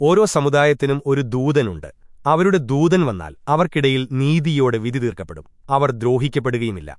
ഓരോ സമുദായത്തിനും ഒരു ദൂതനുണ്ട്. അവരുടെ ദൂതൻ വന്നാൽ അവർക്കിടയിൽ നീതിയോടെ വിധി തീർക്കപ്പെടും. അവർ ദ്രോഹിക്കപ്പെടുകയുമില്ല.